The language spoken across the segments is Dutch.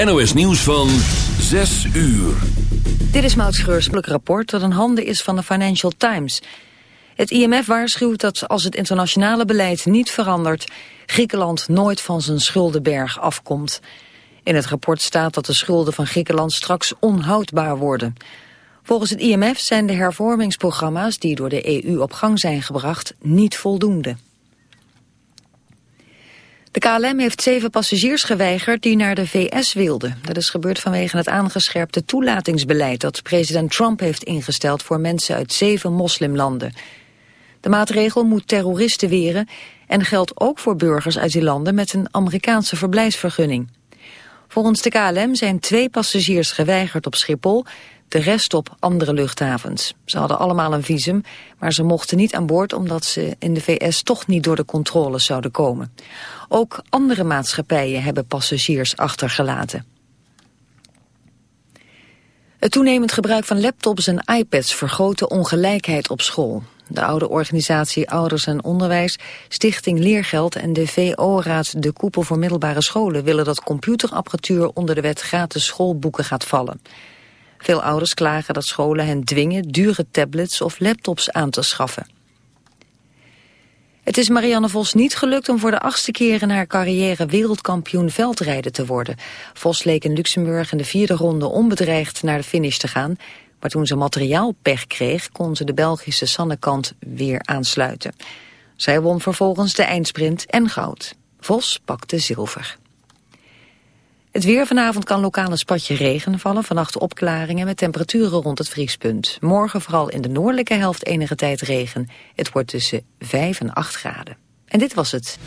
NOS Nieuws van 6 uur. Dit is Maud Schreurselijk rapport dat een handen is van de Financial Times. Het IMF waarschuwt dat als het internationale beleid niet verandert... Griekenland nooit van zijn schuldenberg afkomt. In het rapport staat dat de schulden van Griekenland straks onhoudbaar worden. Volgens het IMF zijn de hervormingsprogramma's die door de EU op gang zijn gebracht niet voldoende. De KLM heeft zeven passagiers geweigerd die naar de VS wilden. Dat is gebeurd vanwege het aangescherpte toelatingsbeleid... dat president Trump heeft ingesteld voor mensen uit zeven moslimlanden. De maatregel moet terroristen weren... en geldt ook voor burgers uit die landen met een Amerikaanse verblijfsvergunning. Volgens de KLM zijn twee passagiers geweigerd op Schiphol de rest op andere luchthavens. Ze hadden allemaal een visum, maar ze mochten niet aan boord omdat ze in de VS toch niet door de controles zouden komen. Ook andere maatschappijen hebben passagiers achtergelaten. Het toenemend gebruik van laptops en iPads vergroot de ongelijkheid op school. De oude organisatie Ouders en Onderwijs, Stichting Leergeld en de VO-raad De Koepel voor Middelbare Scholen willen dat computerapparatuur onder de wet gratis schoolboeken gaat vallen. Veel ouders klagen dat scholen hen dwingen dure tablets of laptops aan te schaffen. Het is Marianne Vos niet gelukt om voor de achtste keer in haar carrière wereldkampioen veldrijden te worden. Vos leek in Luxemburg in de vierde ronde onbedreigd naar de finish te gaan. Maar toen ze materiaalpech kreeg, kon ze de Belgische Sannekant weer aansluiten. Zij won vervolgens de eindsprint en goud. Vos pakte zilver. Het weer vanavond kan lokaal een spatje regen vallen. Vannacht opklaringen met temperaturen rond het vriespunt. Morgen vooral in de noordelijke helft enige tijd regen. Het wordt tussen 5 en 8 graden. En dit was het.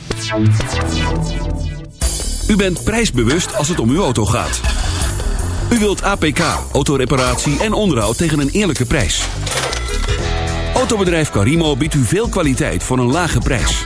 U bent prijsbewust als het om uw auto gaat. U wilt APK, autoreparatie en onderhoud tegen een eerlijke prijs. Autobedrijf Carimo biedt u veel kwaliteit voor een lage prijs.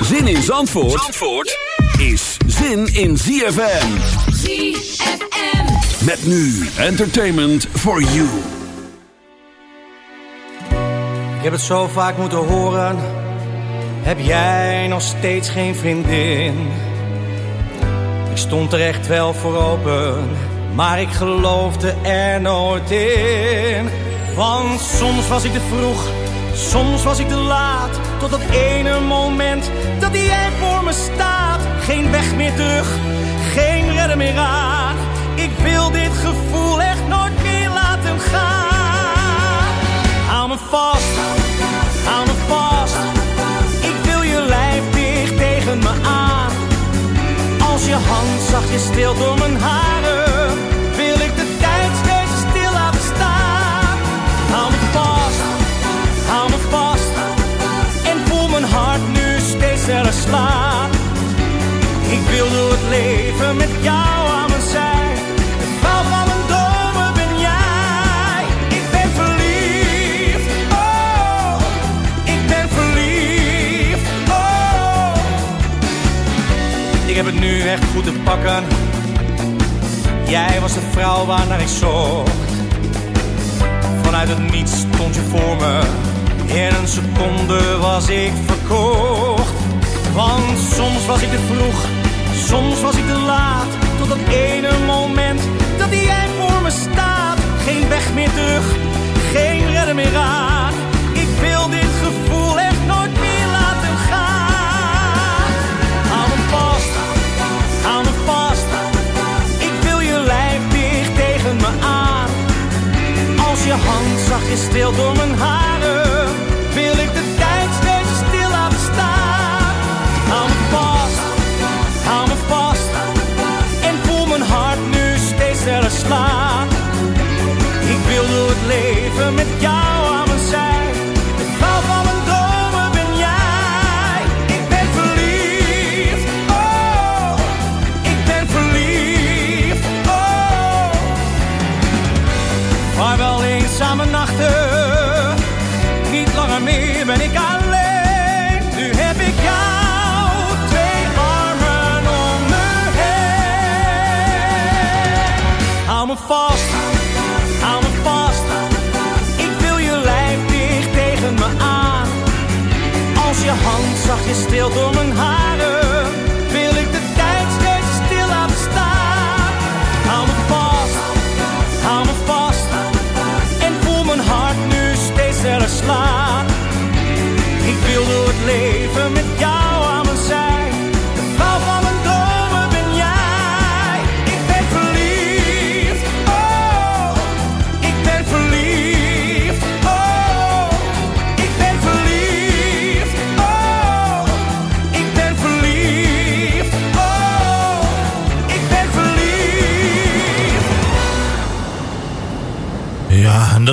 Zin in Zandvoort, Zandvoort is zin in ZFM. ZFM. Met nu entertainment for you. Ik heb het zo vaak moeten horen. Heb jij nog steeds geen vriendin? Ik stond er echt wel voor open. Maar ik geloofde er nooit in. Want soms was ik te vroeg Soms was ik te laat, tot dat ene moment dat jij voor me staat. Geen weg meer terug, geen redder meer aan. Ik wil dit gevoel echt nooit meer laten gaan. Hou me vast, hou me vast. Ik wil je lijf dicht tegen me aan. Als je hand zachtjes stil door mijn haren, leven met jou aan mijn zij. De vrouw van mijn dromen ben jij. Ik ben verliefd, oh, ik ben verliefd, oh. Ik heb het nu echt goed te pakken. Jij was de vrouw waarnaar ik zocht. Vanuit het niets stond je voor me in een seconde was ik verkocht. Want soms was ik te vroeg, soms was ik te laat. Tot dat ene moment dat jij voor me staat. Geen weg meer terug, geen redder meer aan. Ik wil dit gevoel echt nooit meer laten gaan. Hou me vast, hou me vast. Ik wil je lijf dicht tegen me aan. Als je hand zachtjes stil door mijn haren wil ik de Ik wil door het leven met jou yo como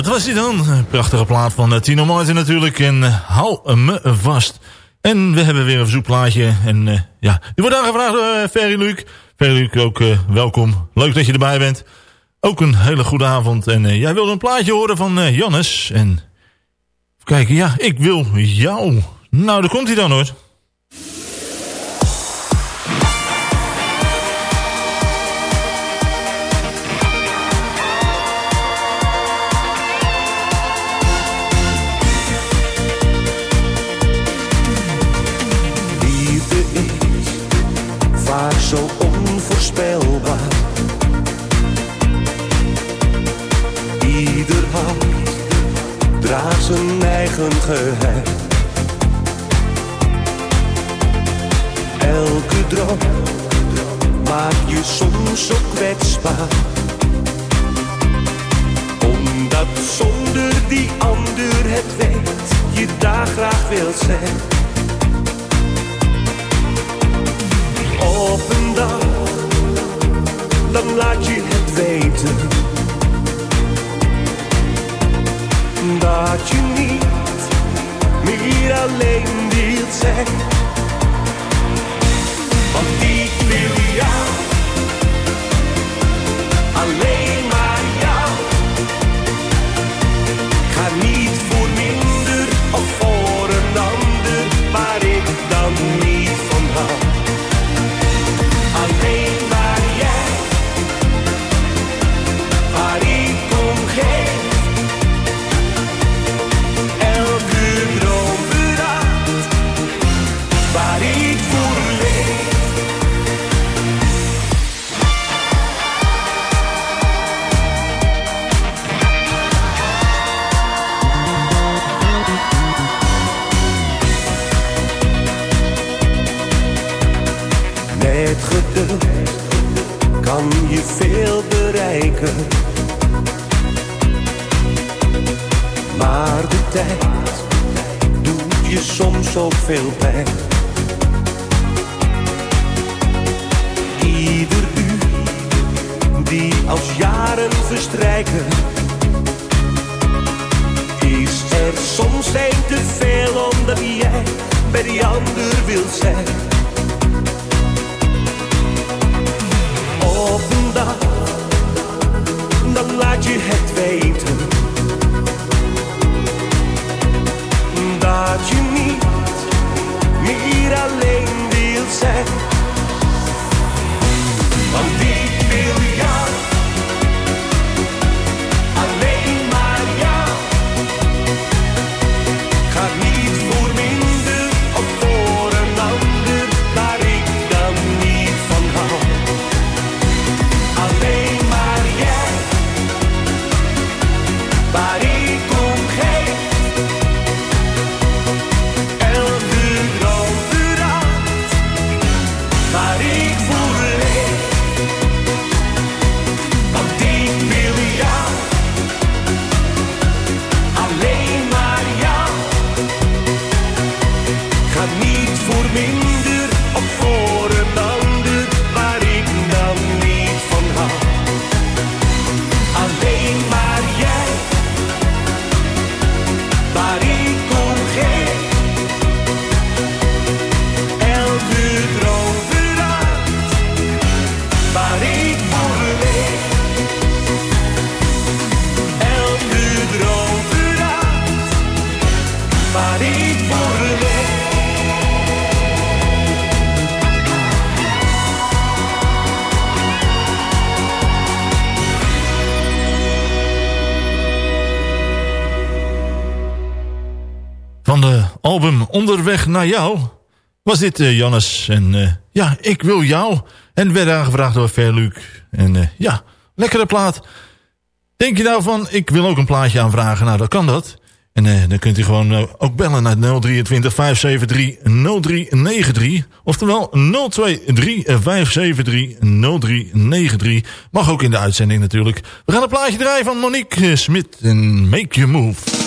dat was hij dan. Prachtige plaat van eh, Tino Martin natuurlijk. En uh, hou me vast. En we hebben weer een verzoekplaatje. En eh, ja, die wordt aangevraagd door Ferry Luc. Ferry Luc, ook welkom. Leuk dat je erbij bent. Ook een hele goede avond. En jij wilde een plaatje horen van Jannes. En kijken, ja, ik wil jou. Nou, daar komt hij dan hoor. zijn eigen geheim. Elke droom maakt je soms zo kwetsbaar. Omdat zonder die ander het weet, je daar graag wilt zijn. alleen die het zegt. Onderweg naar jou was dit uh, Jannes. En uh, ja, ik wil jou. En werd aangevraagd door Verluc. En uh, ja, lekkere plaat. Denk je nou van, ik wil ook een plaatje aanvragen? Nou, dan kan dat. En dan kunt u gewoon ook bellen naar 023 573 0393. Oftewel 023 573 0393. Mag ook in de uitzending natuurlijk. We gaan een plaatje draaien van Monique Smit en Make You Move.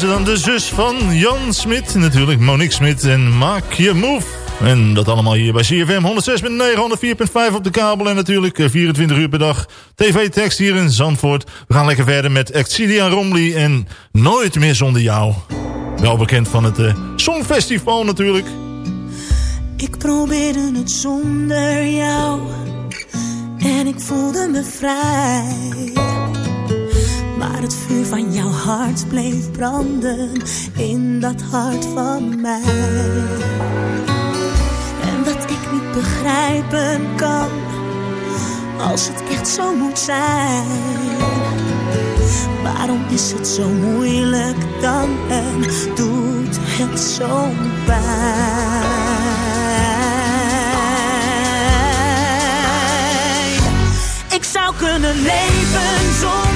Was dan de zus van Jan Smit. Natuurlijk Monique Smit en Maak Je Move. En dat allemaal hier bij CFM 106.9, 104.5 op de kabel. En natuurlijk 24 eh, uur per dag tv-tekst hier in Zandvoort. We gaan lekker verder met Exilia Romley en Nooit meer zonder jou. Wel bekend van het uh, Songfestival natuurlijk. Ik probeerde het zonder jou. En ik voelde me vrij maar het vuur van jouw hart bleef branden in dat hart van mij. En wat ik niet begrijpen kan, als het echt zo moet zijn. Waarom is het zo moeilijk dan en doet het zo pijn? Ik zou kunnen leven zonder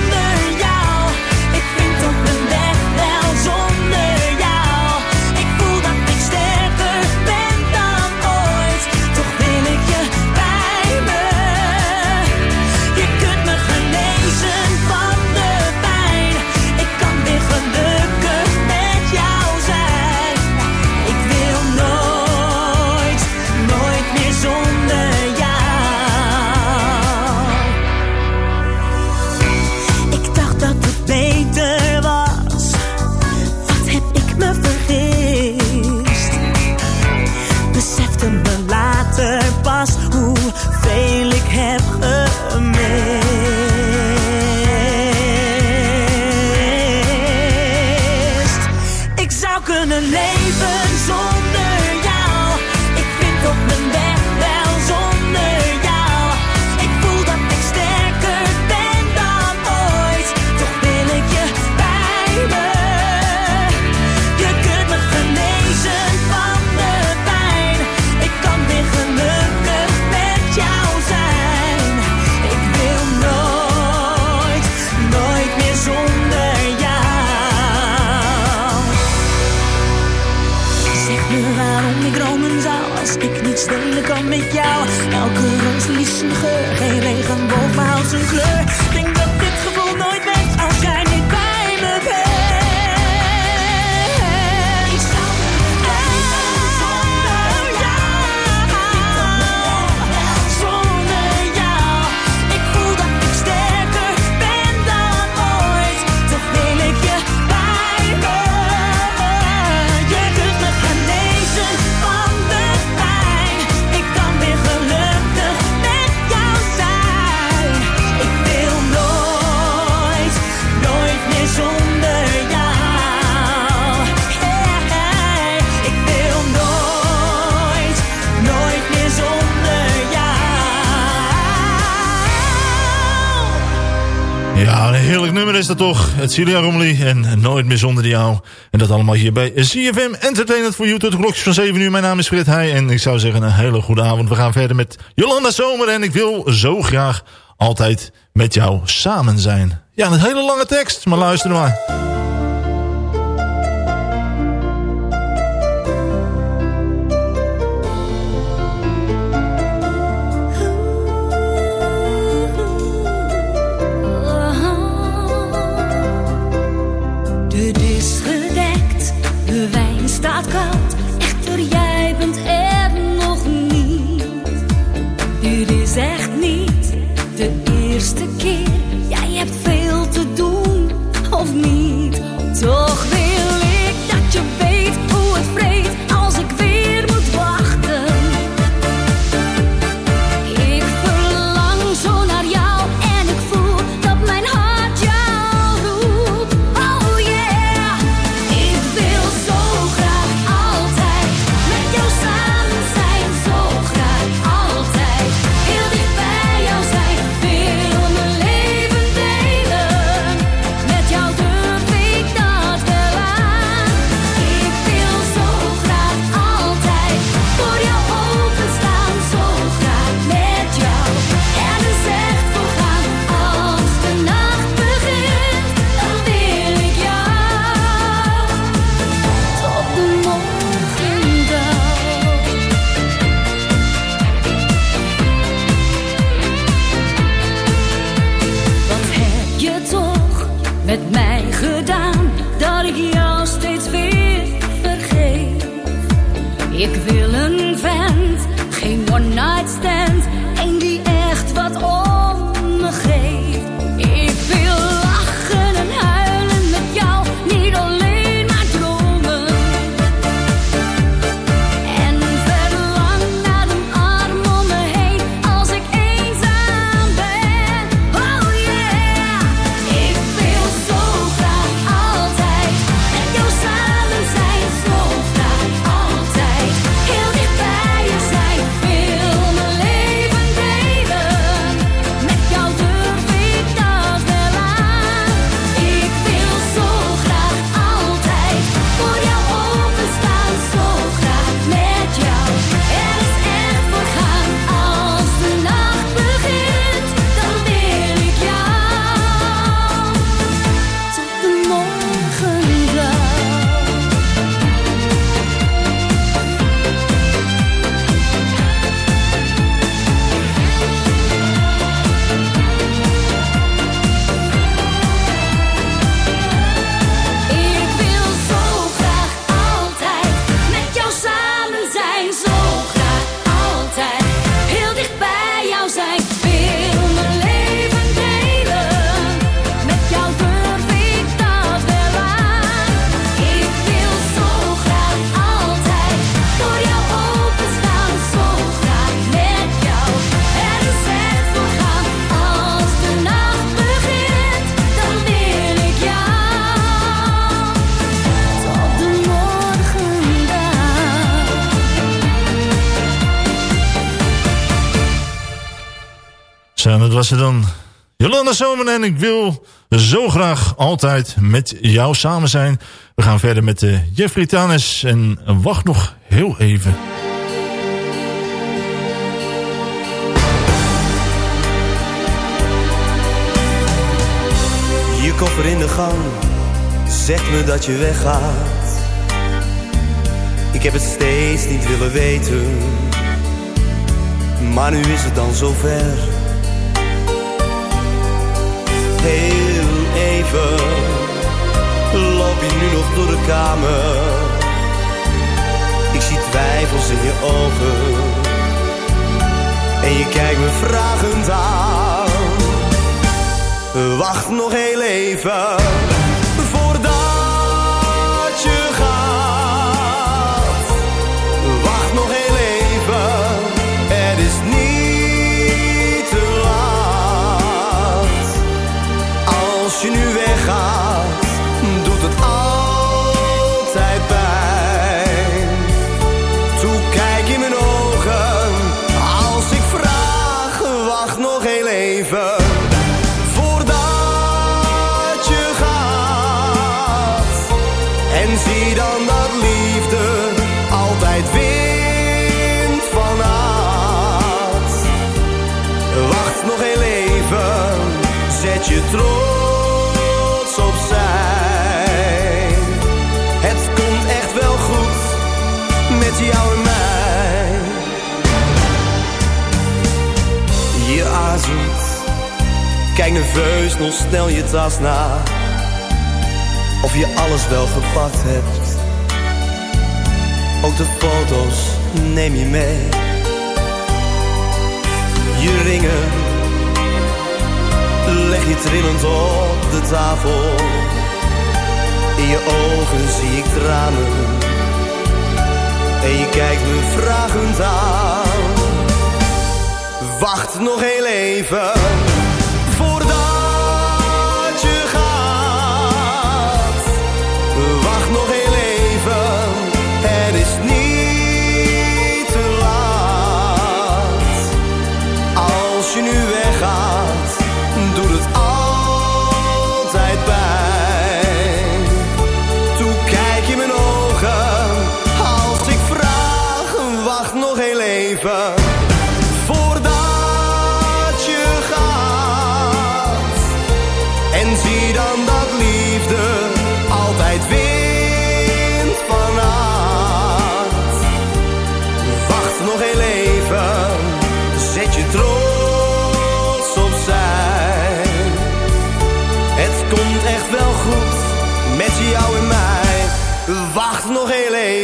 is dat toch? Het Celia Romley en Nooit meer zonder jou. En dat allemaal hier bij CFM Entertainment voor YouTube. De klokjes van 7 uur. Mijn naam is Fred Heij en ik zou zeggen een hele goede avond. We gaan verder met Jolanda Zomer en ik wil zo graag altijd met jou samen zijn. Ja, een hele lange tekst, maar luister maar. toch was dan. Jolanda Zomer en ik wil zo graag altijd met jou samen zijn. We gaan verder met uh, Jeffrey Tanis en wacht nog heel even. Je koffer in de gang, zeg me dat je weggaat. Ik heb het steeds niet willen weten, maar nu is het dan zover. Heel even, loop je nu nog door de kamer. Ik zie twijfels in je ogen, en je kijkt me vragend aan. Wacht nog heel even je trots opzij. Het komt echt wel goed met jou en mij. Je aarzelt, kijk nerveus nog snel je tas na of je alles wel gepakt hebt. Ook de foto's neem je mee. Je ringen je trillend op de tafel. In je ogen zie ik tranen. En je kijkt me vragend aan. Wacht nog heel even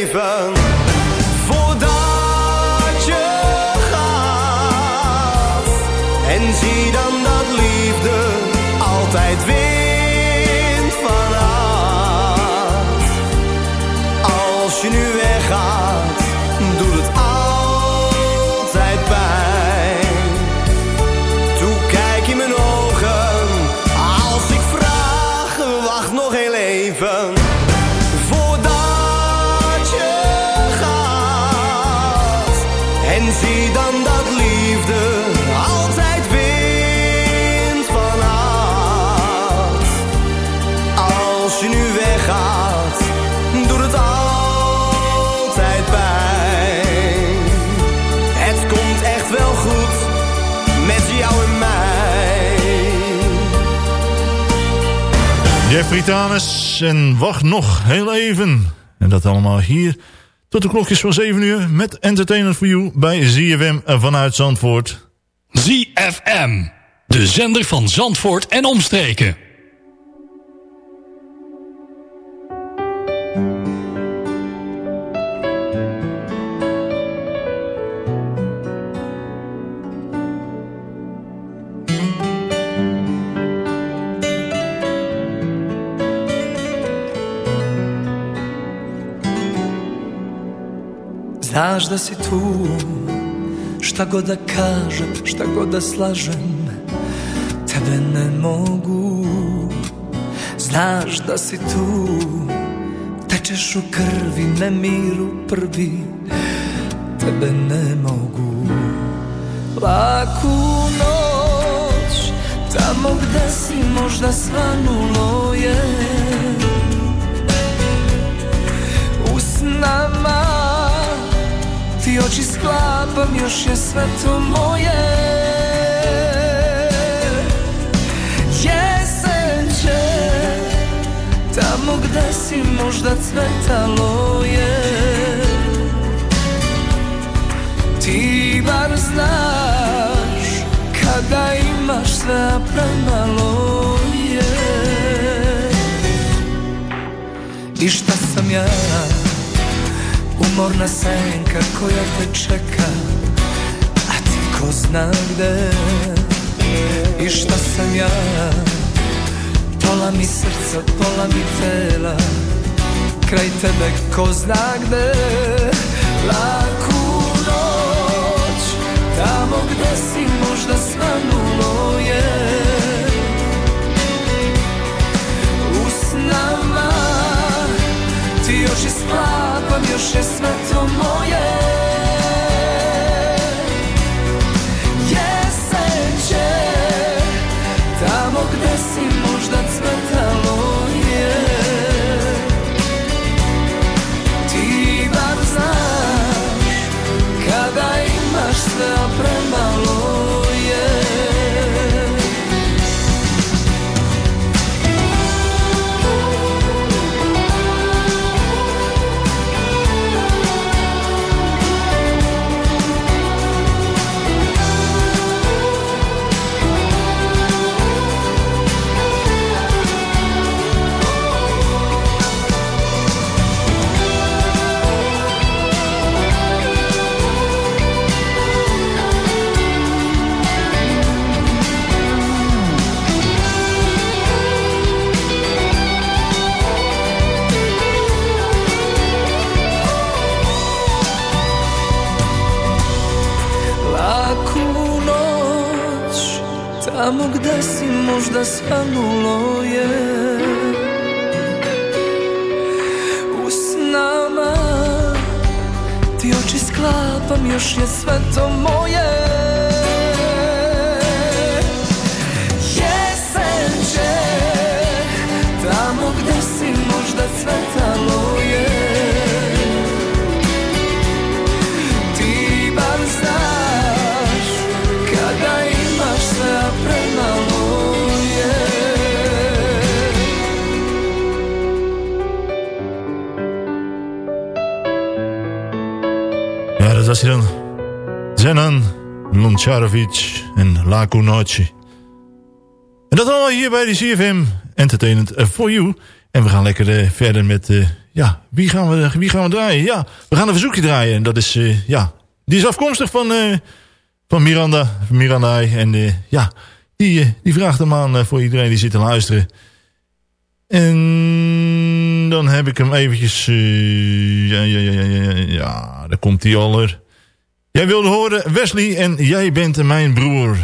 heel Jeffrey Tanis en wacht nog heel even. En dat allemaal hier tot de klokjes van 7 uur met Entertainment for You bij ZFM vanuit Zandvoort. ZFM, de zender van Zandvoort en omstreken. Znaš da si tu. Šta god da kažem Šta god da slažem Tebe ne mogu. Znaš da si tu. Tečeš u krvi Nemiru prvi Tebe ne mogu. Laku noć Tamo gde si možda svanulo je Ti oči sklapam, još je sve to moje. Jesen će Tamo gde si možda cvetalo je. Ti bar znaš Kada imaš sve, premalo je. I šta sam ja Umorna senka koja te čeka A ti ko zna gde I šta sam ja. Pola mi srca, pola mi tela Kraj tebe ko zna gde. Laku noć Tamo gde si možda svanulo je. U snama Ti oči sklapam, još je sve to moje Âm. Loncharovic en Noci. En dat allemaal hier bij de CFM Entertainment for You. En we gaan lekker eh, verder met... eh, ja, wie gaan, we, wie gaan we draaien? Ja, we gaan een verzoekje draaien. En dat is, eh, ja... Die is afkomstig van, van Miranda. Van Miranda. En ja, die, die vraagt hem aan voor iedereen die zit te luisteren. En dan heb ik hem eventjes... ja, ja, ja, ja, ja, daar komt hij al er. Jij wilde horen Wesley en jij bent mijn broer.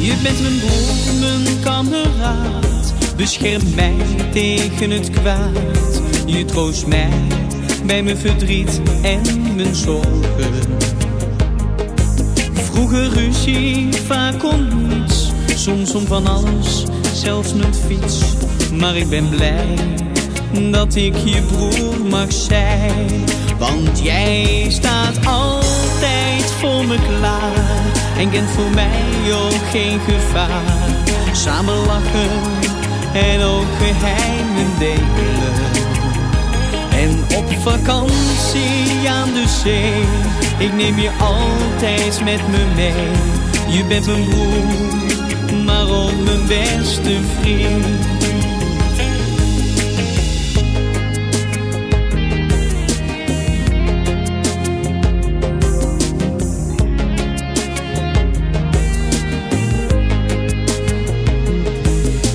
Je bent mijn broer, mijn kameraad. Bescherm mij tegen het kwaad. Je troost mij bij mijn verdriet en mijn zorgen. Vroeger ruzie, vaak om niets. Soms om van alles, zelfs mijn fiets. Maar ik ben blij dat ik je broer mag zijn. Want jij staat altijd voor me klaar. En kent voor mij ook geen gevaar. Samen lachen en ook geheimen delen. En op vakantie aan de zee. Ik neem je altijd met me mee. Je bent mijn broer, maar ook mijn beste vriend.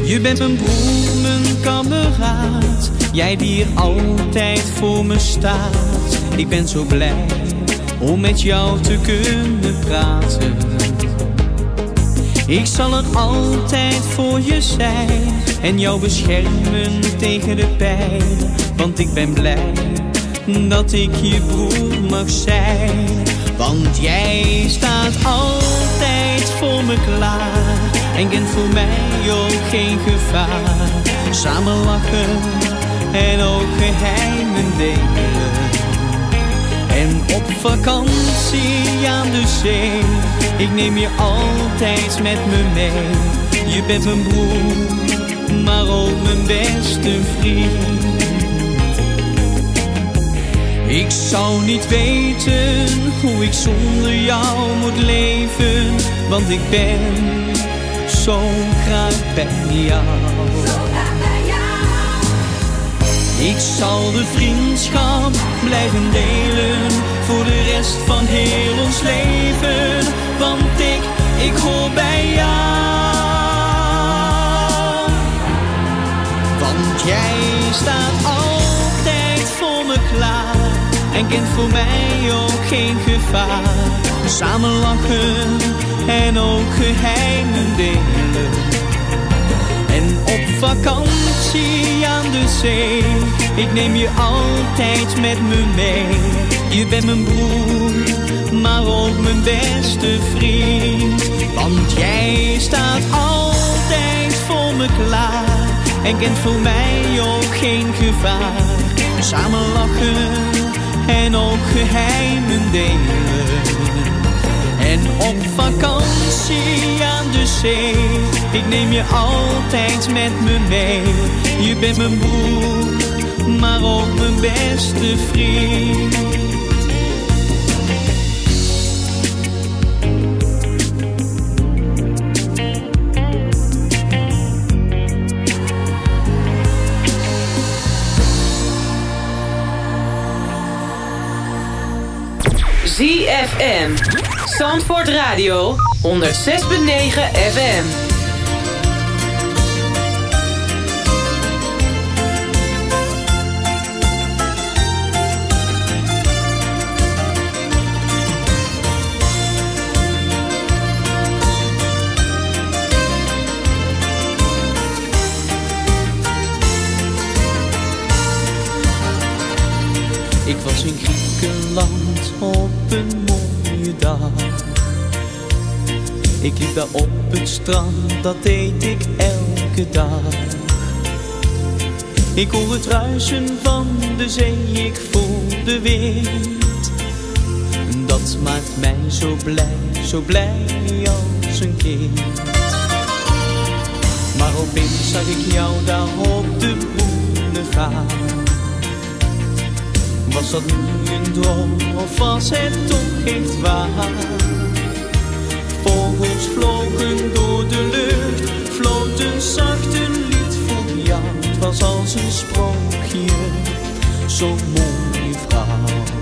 Je bent mijn broer, mijn kameraad. Jij die er altijd voor me staat. Ik ben zo blij om met jou te kunnen praten. Ik zal er altijd voor je zijn en jou beschermen tegen de pijn. Want ik ben blij dat ik je broer mag zijn. Want jij staat altijd voor me klaar en kent voor mij ook geen gevaar. Samen lachen en ook geheimen delen. En op vakantie aan de zee, ik neem je altijd met me mee. Je bent mijn broer, maar ook mijn beste vriend. Ik zou niet weten hoe ik zonder jou moet leven, want ik ben zo graag bij jou. Ik zal de vriendschap blijven delen voor de rest van heel ons leven, want ik, ik hoor bij jou. Want jij staat altijd voor me klaar en kent voor mij ook geen gevaar. Samen lachen en ook geheimen delen. En op vakantie aan de zee, ik neem je altijd met me mee. Je bent mijn broer, maar ook mijn beste vriend. Want jij staat altijd voor me klaar en kent voor mij ook geen gevaar. Samen lachen en ook geheimen delen. En op vakantie aan de zee, ik neem je altijd met me mee. Je bent mijn broer, maar ook mijn beste vriend. ZFM. Zandvoort Radio 106.9 FM. Ik was in Griekenland op een Ik liep daar op het strand, dat deed ik elke dag. Ik hoor het ruisen van de zee, ik voel de wind. Dat maakt mij zo blij, zo blij als een kind. Maar opeens zag ik jou daar op de boulevard. Was dat nu een droom of was het toch echt waar? Vogels vlogen door de lucht, floten zacht een lied voor jou. Het was als een sprookje, zo'n mooie vrouw.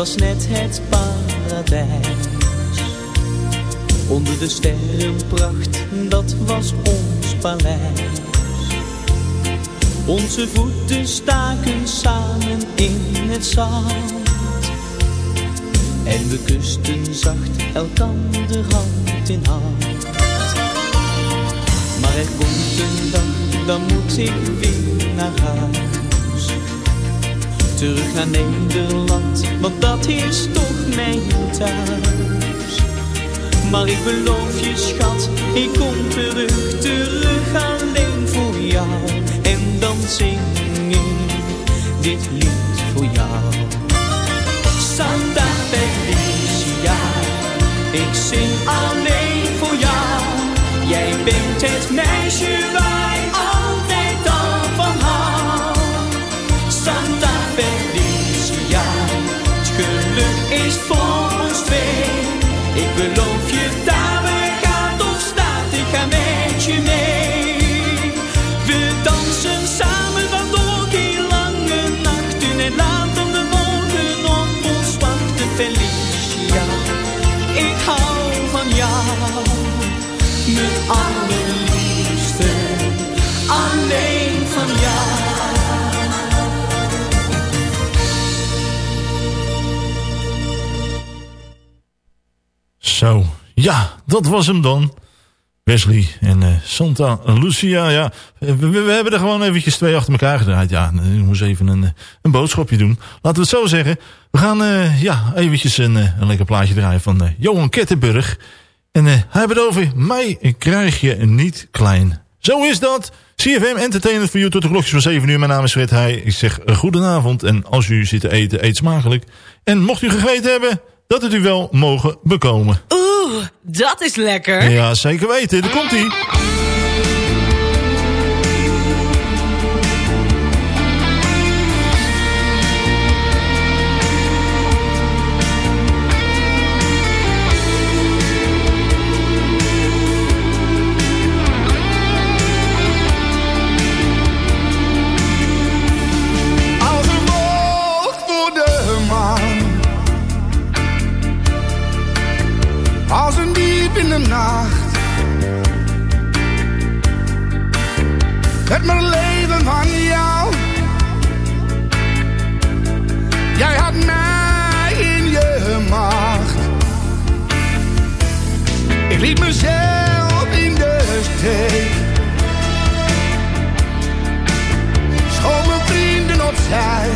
Was net het paradijs. Onder de sterrenpracht, dat was ons paleis. Onze voeten staken samen in het zand. En we kusten zacht elkander hand in hand. Maar er komt een dag, dan moet ik weer naar huis. Terug naar Nederland, want dat is toch mijn thuis. Maar ik beloof je schat, ik kom terug, terug alleen voor jou. En dan zing ik dit lied voor jou. dat was hem dan. Wesley en eh, Santa Lucia. Ja, we, hebben er gewoon eventjes twee achter elkaar gedraaid. Ja, ik moest even een, eh, een boodschapje doen. Laten we het zo zeggen. We gaan uh, ja, eventjes een, een lekker plaatje draaien van Johan Kettenburg. En hij hebben het over mij krijg je niet klein. Zo is dat. CFM Entertainment voor u tot de klokjes van 7 uur. Mijn naam is Fred Heij. Ik zeg goedenavond. En als u zit te eten, eet smakelijk. En mocht u gegeten hebben, dat het u wel mogen bekomen. Dat is lekker. Ja, zeker weten. Daar komt hij. het mijn leven van jou. Jij had mij in je macht. Ik liet mezelf in de steek. Schoon mijn vrienden opzij.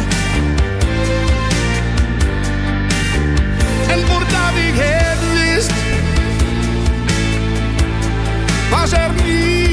En voordat ik het wist, was er niet.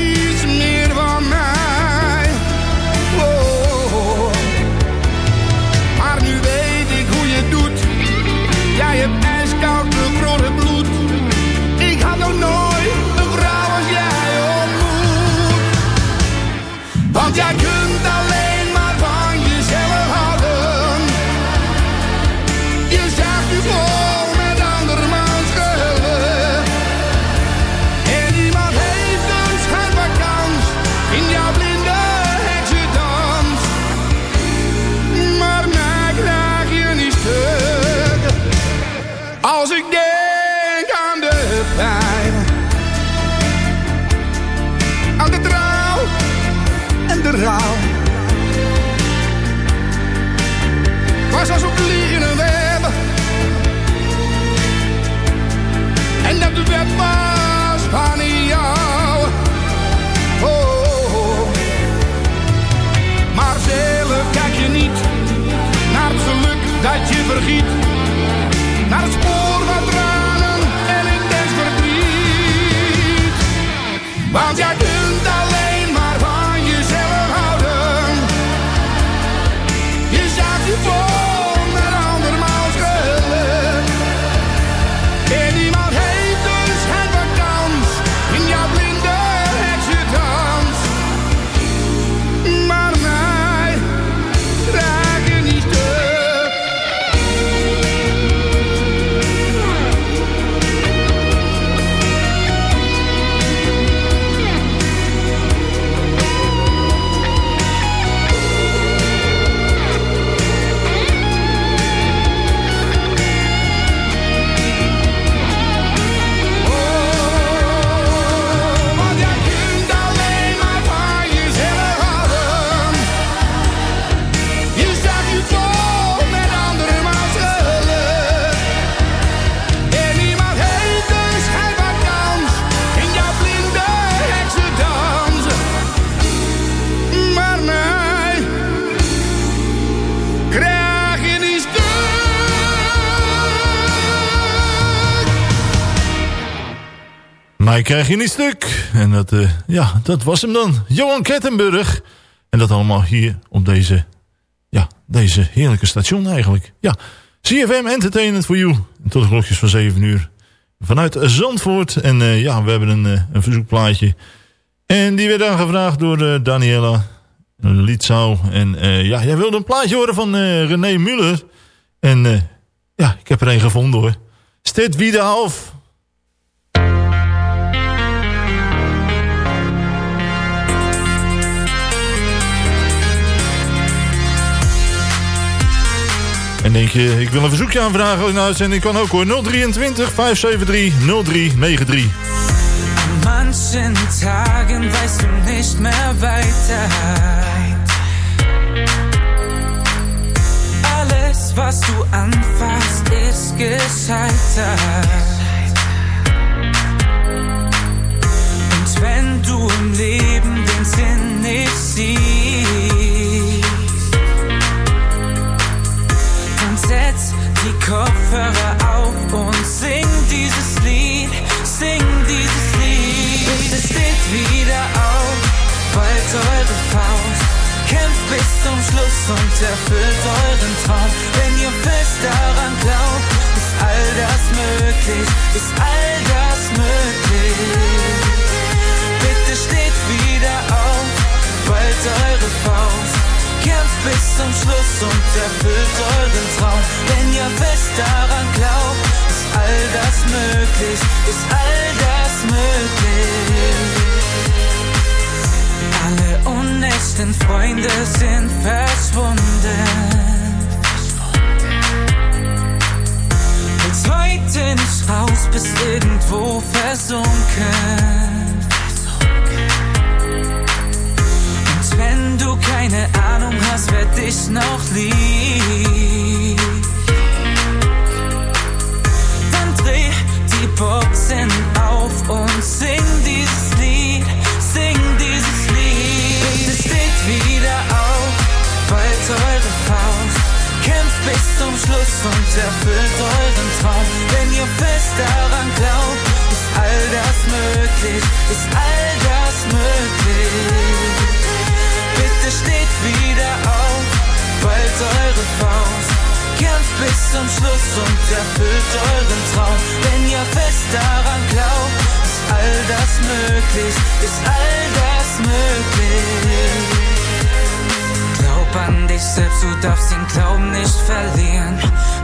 krijg je niet stuk. En dat, eh, ja, dat was hem dan. Johan Kettenburg. En dat allemaal hier op deze, ja, deze heerlijke station eigenlijk. Ja, CFM Entertainment for You. Tot de klokjes van 7 uur. Vanuit Zandvoort. En eh, ja, we hebben een, eh, een verzoekplaatje. En die werd aangevraagd door Daniela Lietzau. En ja, jij wilde een plaatje horen van René Muller. En ja, ik heb er een gevonden hoor. Stit wie de half. En denk je, ik wil een verzoekje aanvragen in de uitzending. Kan ook hoor. 023 573 0393. Manchen Tagen weißt du nicht mehr weiter. Alles, was du anfasst, ist gescheitert. Wenn du im Leben den Sinn nicht siehst, Kopfhörer auf und sing dieses Lied, sing dieses Lied. Bitte steht wieder auf, bald eure Faust. Kämpft bis zum Schluss und erfüllt euren Traum. Wenn ihr fest daran glaubt, ist all das möglich, ist all das möglich. Bitte steht wieder auf, bald eure Faust kämpft bis zum Schluss und erfüllt euren Traum. Wenn ihr fest daran glaubt, ist all das möglich, ist all das möglich. Alle unechten Freunde sind verschwunden. Willst heute nicht raus, bist irgendwo versunken. wenn du keine Ahnung hast, wer dich noch liebt. Dann dreh die Boxen auf und sing dieses Lied, sing dieses Lied. Es steht wieder auf, bald eure Faust. Kämpft bis zum Schluss und erfüllt euren Traum. Wenn ihr fest daran glaubt, ist all das möglich, ist all wieder auf, bald eure Faust. Kämpft bis zum Schluss und erfüllt euren Traum. Wenn ihr fest daran glaubt, ist all das möglich, ist all das möglich. Glaub an dich selbst, du darfst den Glauben nicht verlieren.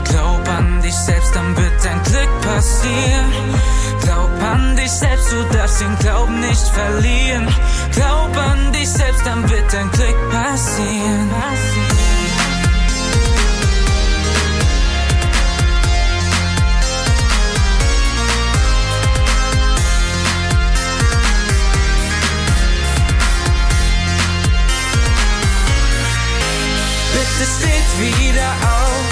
Glaub an dich selbst, dann wird dein Glück passieren. Glaub an dich selbst, du darfst den Glauben nicht verlieren. Glaub an dich selbst, dann wird dein Glück passieren. Bitte wieder auf,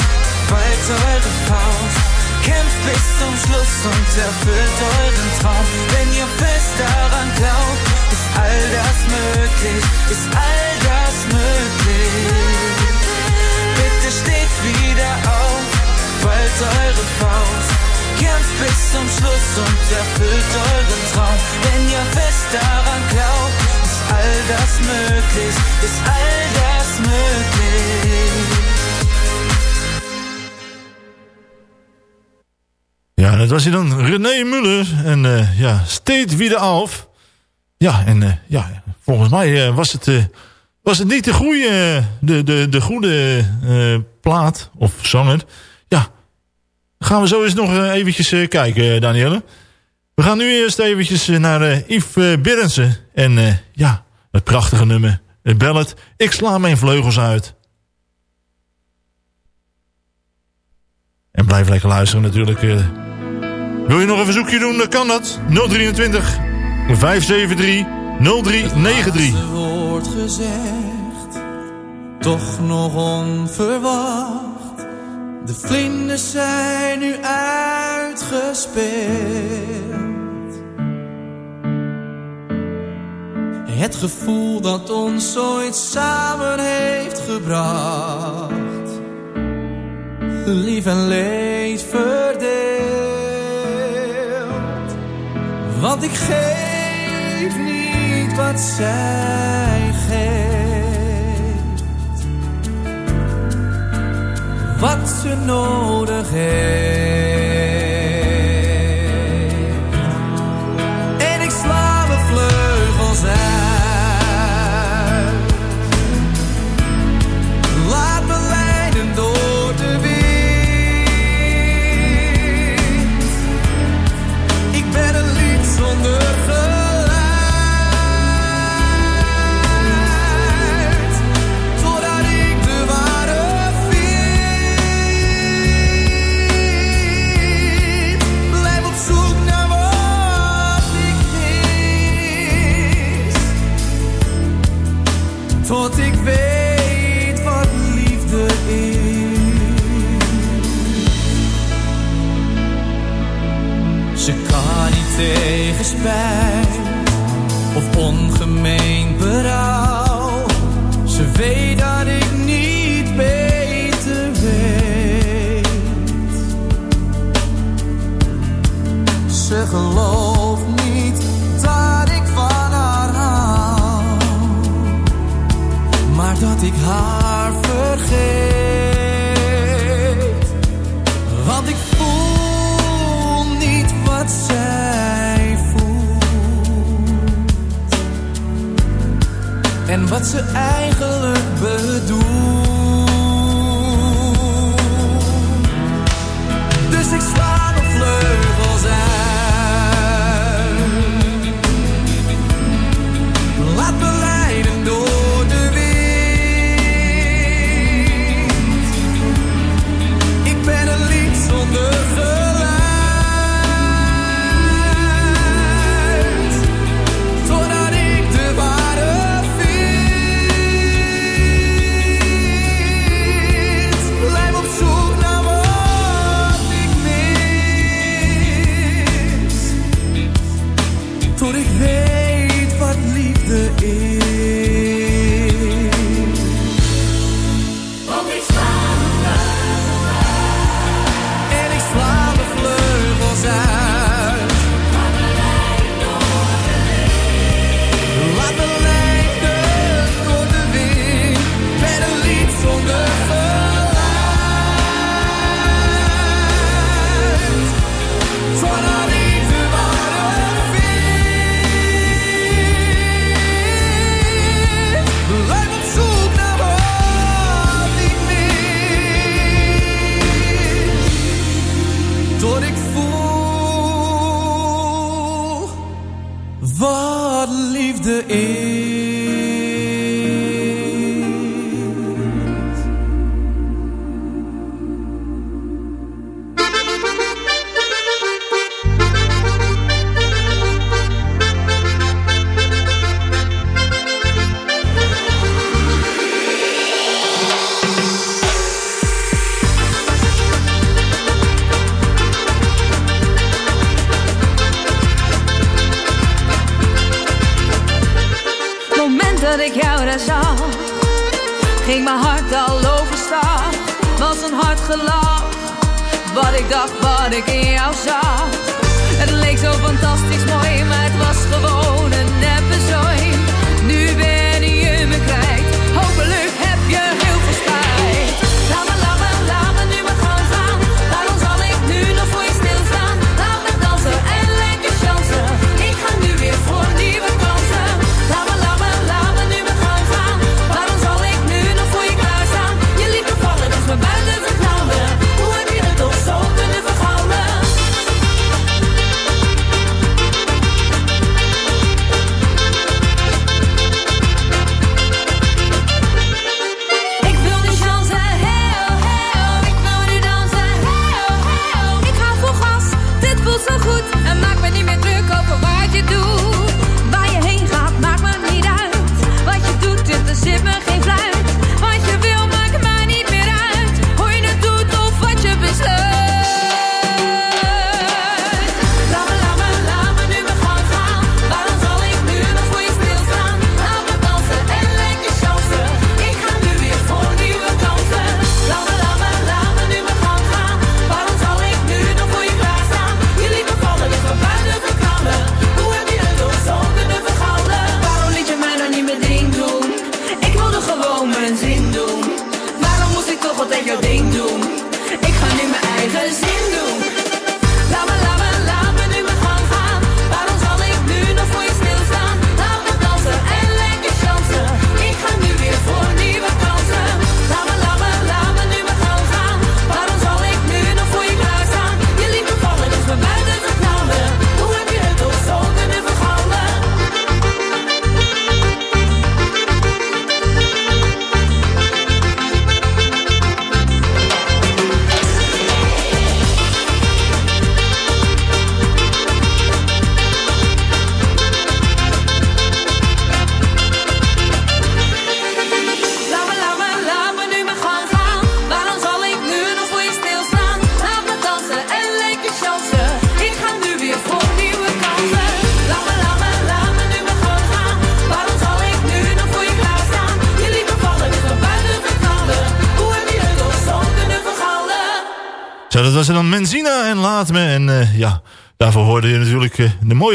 bald eure Faust Kämpft bis zum Schluss und erfüllt euren Traum. Wenn ihr fest daran glaubt, ist all das möglich, ist all das möglich. Bitte steht wieder auf, bald eure Faust. Kämpft bis zum Schluss und erfüllt euren Traum. Wenn ihr fest daran glaubt, ist all das möglich, ist all das möglich. Ja, dat was hij dan, René Muller. En uh, ja, steeds wieder af. Ja, en uh, ja, volgens mij uh, was, het, was het niet de goede, de, de, de goede plaat of zanger. Ja, gaan we zo eens nog eventjes kijken, Danielle. We gaan nu eerst eventjes naar Yves Birrensen. En ja, het prachtige nummer, het ballet. Ik sla mijn vleugels uit. En blijf lekker luisteren natuurlijk. Wil je nog een verzoekje doen, dan kan dat. 023 573 0393. Het woord gezegd, toch nog onverwacht. De vlinders zijn nu uitgespeeld. Het gevoel dat ons ooit samen heeft gebracht. Lief en leed verdeeld. Want ik geef niet wat zij geeft. Wat ze nodig heeft. Tegen spijt of ongemeen wat ze eigenlijk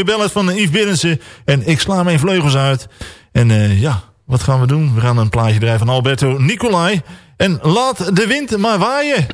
mooie ballad van Yves Binnensen. En Ik sla mijn vleugels uit. En uh, ja, wat gaan we doen? We gaan een plaatje draaien van Alberto Nicolai. En laat de wind maar waaien.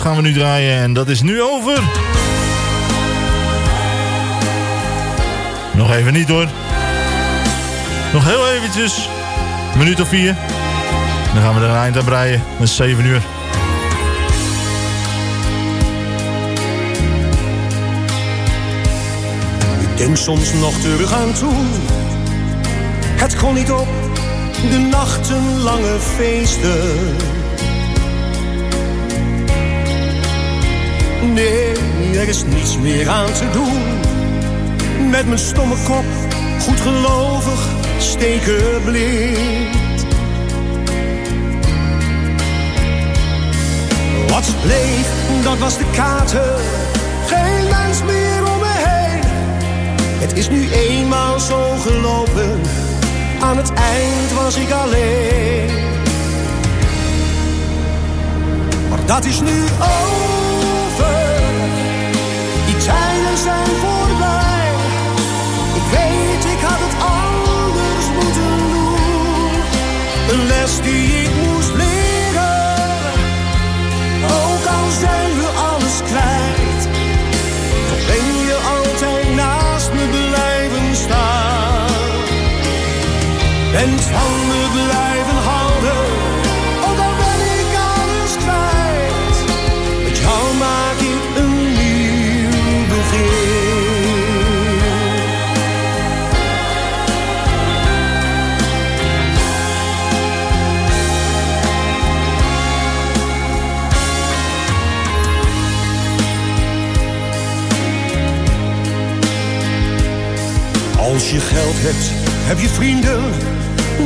Gaan we nu draaien. En dat is nu over. Nog even niet hoor. Nog heel eventjes. Een minuut of vier. Dan gaan we er een eind aan breien. Dat is 7 uur. Ik denk soms nog terug aan toen. Het kon niet op, de nachtenlange feesten. Nee, er is niets meer aan te doen. Met mijn stomme kop, goed gelovig, steken blind. Wat bleef, dat was de kater. Geen mens meer om me heen. Het is nu eenmaal zo gelopen. Aan het eind was ik alleen. Maar dat is nu over. Ik weet, ik had het anders moeten doen. Een les die ik moest leren, ook al zijn we alles kwijt. Dan ben je altijd naast me blijven staan. Heb je vrienden,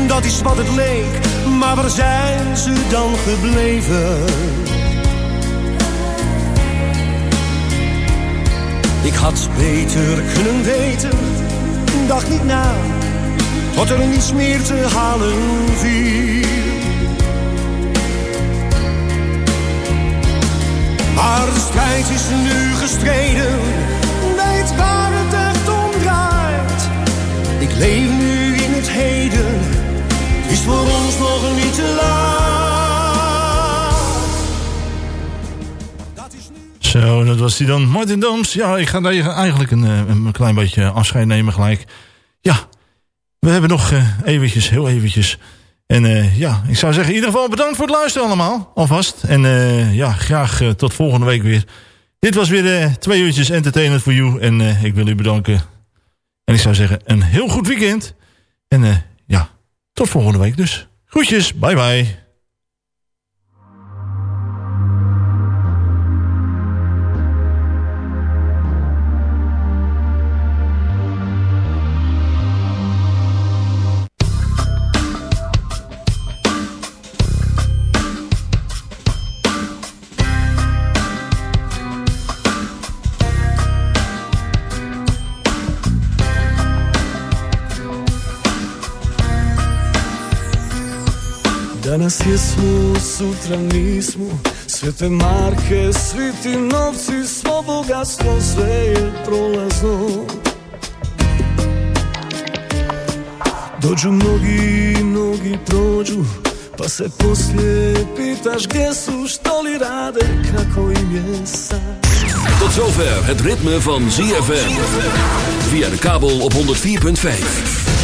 dat is wat het leek. Maar waar zijn ze dan gebleven? Ik had beter kunnen weten, dacht niet na, tot er niets meer te halen viel. Maar de strijd is nu gestreden, weet waar leef nu in het heden, het is voor ons nog niet te laat. Zo, dat was hij dan. Martin Dams. Ja, ik ga eigenlijk een, eh, een klein beetje afscheid nemen gelijk. Ja, we hebben nog uh, eventjes, heel eventjes. En uh, ja, ik zou zeggen in ieder geval bedankt voor het luisteren allemaal. Alvast. En ja, graag tot volgende week weer. Dit was weer twee uurtjes Entertainment for You. En ik wil u bedanken. En ik zou zeggen een heel goed weekend. En ja, tot volgende week dus. Groetjes, bye bye. Danas jesmo, sutra nismo Sve te marke, svi ti novci Svo bogatstvo, sve je prolazno. Dođu mnogi, mnogi prođu Pa se poslije pitaš gdje su, što li rade, kako im je sad. Tot zover het ritme van ZFM Via de kabel op 104.5